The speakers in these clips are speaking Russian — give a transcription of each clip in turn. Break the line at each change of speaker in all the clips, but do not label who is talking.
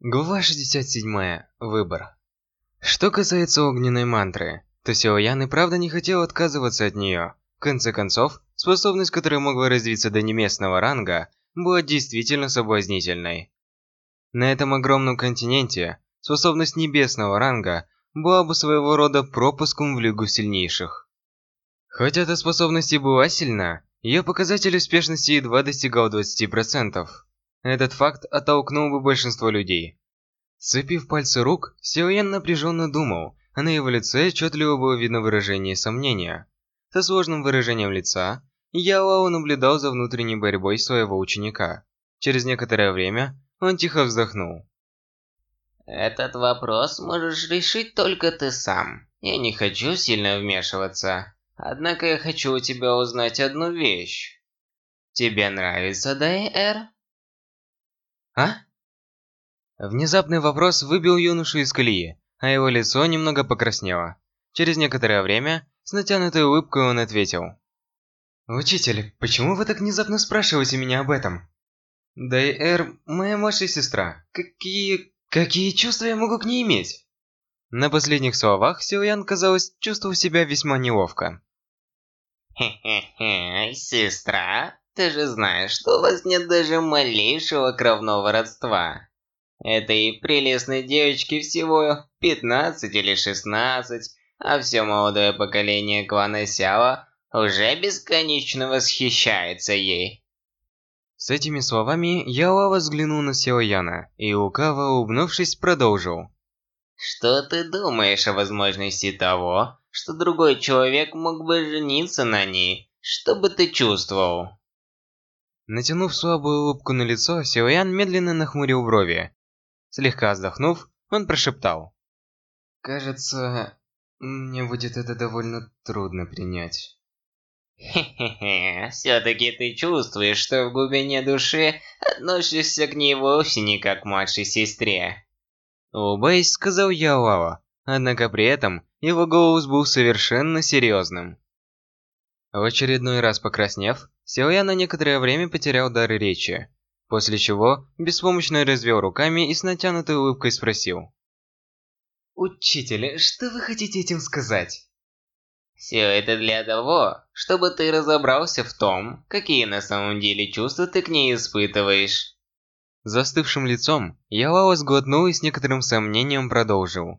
Глава 67. Выбор. Что касается огненной мантры, то Силаян и правда не хотел отказываться от нее. В конце концов, способность, которая могла развиться до неместного ранга, была действительно соблазнительной. На этом огромном континенте способность небесного ранга была бы своего рода пропуском в Лигу Сильнейших. Хотя эта способность и была сильна, ее показатель успешности едва достигал 20%. Этот факт оттолкнул бы большинство людей. Сцепив пальцы рук, Силуян напряженно думал, а на его лице отчетливо было видно выражение сомнения. Со сложным выражением лица, Ялао наблюдал за внутренней борьбой своего ученика. Через некоторое время он тихо вздохнул.
Этот вопрос можешь решить только ты сам. Я не хочу сильно вмешиваться. Однако я хочу у тебя узнать одну вещь. Тебе нравится Дай-Эр?
А? Внезапный вопрос выбил юношу из колеи, а его лицо немного покраснело. Через некоторое время, с натянутой улыбкой он ответил. «Учитель, почему вы так внезапно спрашиваете меня об этом?» «Дай-Эр, моя младшая сестра. Какие... какие чувства я могу к ней иметь?» На последних словах Силуян, казалось, чувствовал себя весьма неловко.
Хе-хе-хе, сестра? Ты же знаешь, что у вас нет даже малейшего кровного родства. Этой прелестной девочке всего 15 или 16, а все молодое поколение клана Сяо уже бесконечно восхищается ей.
С этими словами Яо взглянул на Сяо Яна и, лукаво улыбнувшись, продолжил.
Что ты думаешь о возможности того, что другой человек мог бы жениться на ней? Что бы ты чувствовал?
Натянув слабую улыбку на лицо, Силуян медленно нахмурил брови. Слегка вздохнув, он прошептал. «Кажется, мне будет это довольно трудно принять».
Хе-хе-хе, все-таки ты чувствуешь, что в глубине души относишься к ней вовсе не как к младшей сестре.
Улыбаясь, сказал я Лава, однако при этом его голос был совершенно серьезным. В очередной раз покраснев, Силуя на некоторое время потерял дар речи, после чего беспомощно развел руками и с натянутой улыбкой спросил. «Учитель, что вы хотите этим сказать?»
Все это для того, чтобы ты разобрался в том, какие на самом деле чувства ты к ней испытываешь.
Застывшим лицом Ялао сглотнул и с некоторым сомнением продолжил.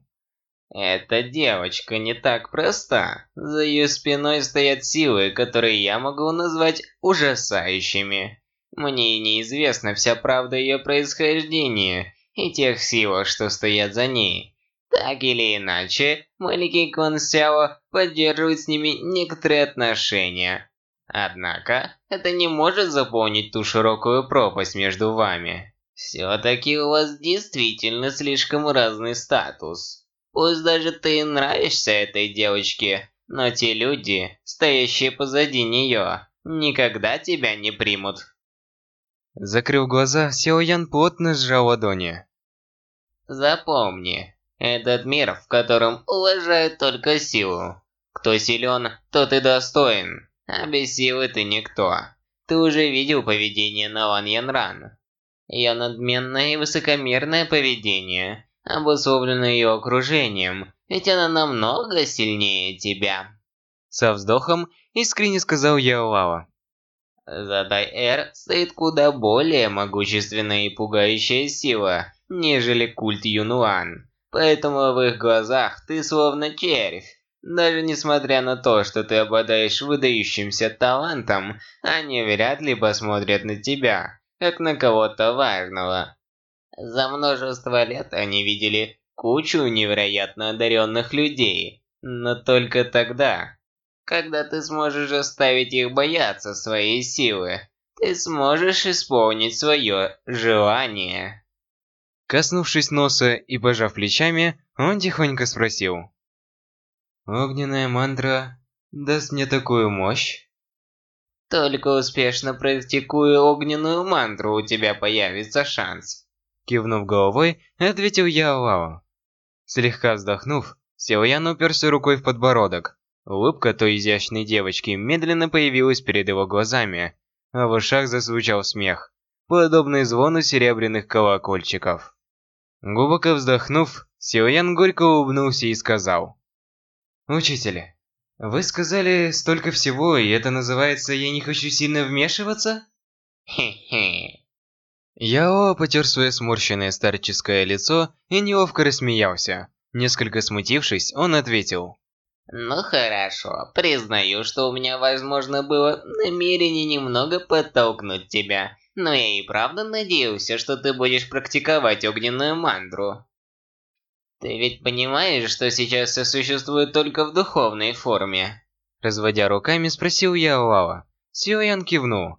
Эта девочка не так проста. За ее спиной стоят силы, которые я могу назвать ужасающими. Мне неизвестна вся правда ее происхождения и тех сил, что стоят за ней. Так или иначе, маленький клан Сяо поддерживает с ними некоторые отношения. Однако, это не может заполнить ту широкую пропасть между вами. Все-таки у вас действительно слишком разный статус. Пусть даже ты нравишься этой девочке, но те люди, стоящие позади нее, никогда тебя не примут.
Закрыв глаза, Сяо Ян плотно сжал ладони.
Запомни, этот мир, в котором уважают только силу. Кто силен, тот и достоин, а без силы ты никто. Ты уже видел поведение Наван Янран. Ее надменное и высокомерное поведение обусловлено ее окружением, ведь она намного сильнее тебя.
Со вздохом искренне сказал Яолава.
За Дай-Эр стоит куда более могущественная и пугающая сила, нежели культ Юнуан. Поэтому в их глазах ты словно червь. Даже несмотря на то, что ты обладаешь выдающимся талантом, они вряд ли посмотрят на тебя, как на кого-то важного. За множество лет они видели кучу невероятно одаренных людей, но только тогда, когда ты сможешь заставить их бояться своей силы, ты сможешь исполнить свое желание.
Коснувшись носа и пожав плечами, он тихонько спросил. «Огненная мантра даст мне такую мощь?»
Только успешно практикуя огненную мантру, у тебя появится шанс.
Кивнув головой, ответил Яо Лао. Слегка вздохнув, Сяо Ян уперся рукой в подбородок. Улыбка той изящной девочки медленно появилась перед его глазами, а в ушах зазвучал смех, подобный звону серебряных колокольчиков. Глубоко вздохнув, Силуян горько улыбнулся и сказал. «Учитель, вы сказали столько всего, и это называется «я не хочу сильно вмешиваться»?»
Хе-хе.
Яо потер свое сморщенное старческое лицо и неловко рассмеялся. Несколько смутившись, он ответил.
Ну хорошо, признаю, что у меня, возможно, было намерение немного подтолкнуть тебя. Но я и правда надеялся, что ты будешь практиковать огненную мантру. Ты ведь понимаешь, что сейчас все существует только в духовной форме?
Разводя руками, спросил я Лава. Силаян кивнул.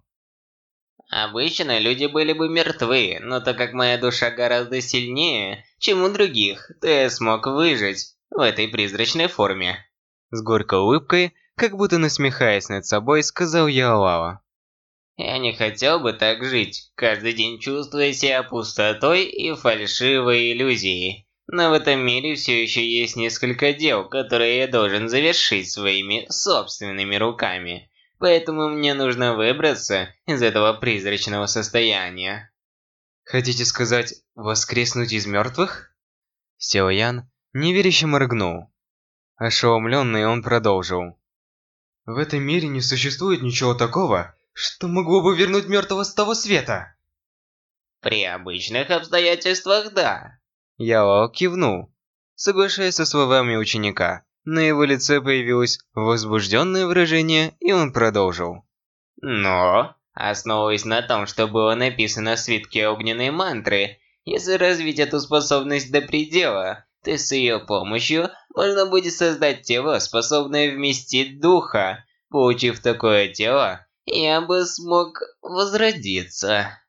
Обычно люди были бы мертвы, но так как моя душа гораздо сильнее, чем у других, то я смог выжить в этой призрачной форме.
С горькой улыбкой, как будто насмехаясь над собой, сказал я.
Я не хотел бы так жить, каждый день чувствуя себя пустотой и фальшивой иллюзией. Но в этом мире все еще есть несколько дел, которые я должен завершить своими собственными руками. Поэтому мне нужно выбраться из этого призрачного состояния.
Хотите сказать, воскреснуть из мертвых? Силаян неверяще моргнул. Ошеломленный он продолжил. В этом мире не существует ничего такого, что могло бы вернуть мертвого с того света.
При обычных обстоятельствах, да.
Яо кивнул, соглашаясь со словами ученика. На его лице появилось возбужденное выражение, и он продолжил.
Но, основываясь на том, что было написано в свитке огненной мантры, если развить эту способность до предела, то с ее помощью можно будет создать тело, способное вместить духа. Получив такое тело, я бы смог возродиться.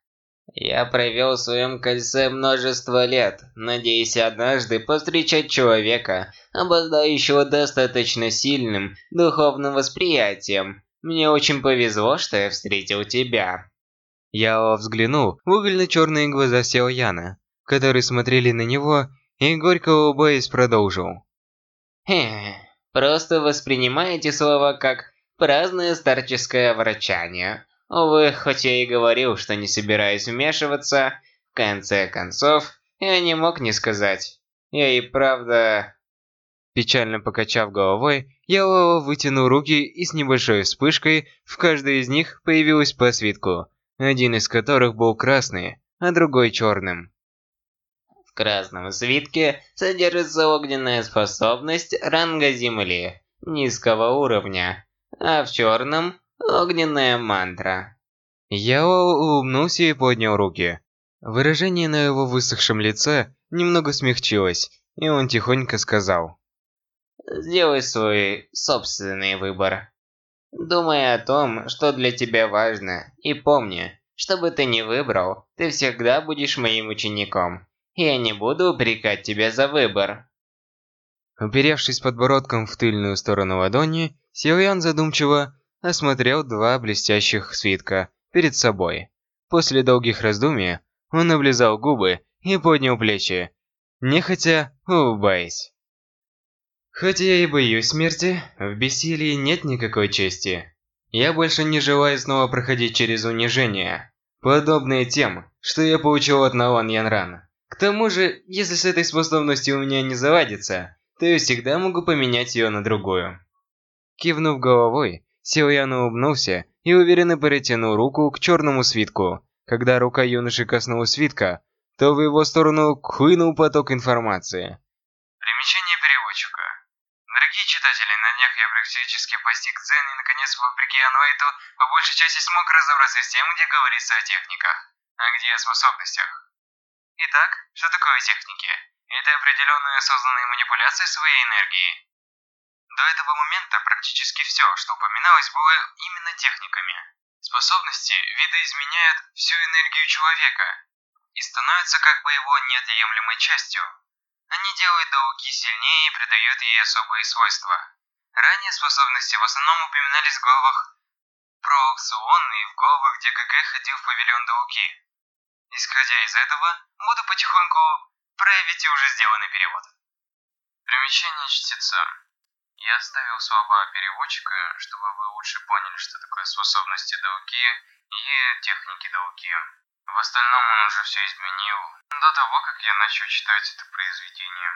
Я провел в своем кольце множество лет, надеясь однажды повстречать человека, обладающего достаточно сильным духовным восприятием. Мне очень повезло, что я встретил тебя.
Я взглянул в угольно-черные глаза Сео Яна, которые смотрели на него, и горько улыбаясь продолжил.
Хе, просто воспринимайте слова как праздное старческое ворчание. Увы, хоть я и говорил, что не собираюсь вмешиваться, в конце концов, я не мог не сказать. Я и правда...
Печально покачав головой, я вытянул руки и с небольшой вспышкой в каждой из них появилась по свитку, один из которых был красный, а другой черным.
В красном свитке содержится огненная способность ранга Земли, низкого уровня, а в черном Огненная мантра.
Я улыбнулся и поднял руки. Выражение на его высохшем лице немного смягчилось, и он тихонько сказал.
«Сделай свой собственный выбор. Думай о том, что для тебя важно, и помни, что бы ты ни выбрал, ты всегда будешь моим учеником. Я не буду упрекать тебя за выбор».
Уперевшись подбородком в тыльную сторону ладони, Силуян задумчиво осмотрел два блестящих свитка перед собой. После долгих раздумий он облизал губы и поднял плечи, нехотя улыбаясь. Хотя я и боюсь смерти, в бессилии нет никакой чести. Я больше не желаю снова проходить через унижение, подобные тем, что я получил от Наон Янран. К тому же, если с этой способностью у меня не заладится, то я всегда могу поменять ее на другую. Кивнув головой, Силуян улыбнулся и уверенно протянул руку к черному свитку. Когда рука юноши коснулась свитка, то в его сторону хлынул поток информации. Примечание переводчика. Дорогие читатели, на днях я практически постиг дзен и наконец, вопреки Ануэйту, по большей части смог разобраться с тем, где говорится о техниках, а где о способностях. Итак, что такое техники? Это определенные осознанные манипуляции своей энергией. До этого момента практически все, что упоминалось, было именно техниками. Способности видоизменяют всю энергию человека и становятся как бы его неотъемлемой частью. Они делают Дауки сильнее и придают ей особые свойства. Ранее способности в основном упоминались в главах про аукцион и в главах, где ГГ ходил в павильон Дауки. Исходя из этого, буду потихоньку проявить уже сделанный перевод. Примечание чтеца. Я оставил слова переводчика, чтобы вы лучше поняли, что такое способности Дауки и техники Дауки. В остальном он уже все изменил, до того, как я начал читать это произведение.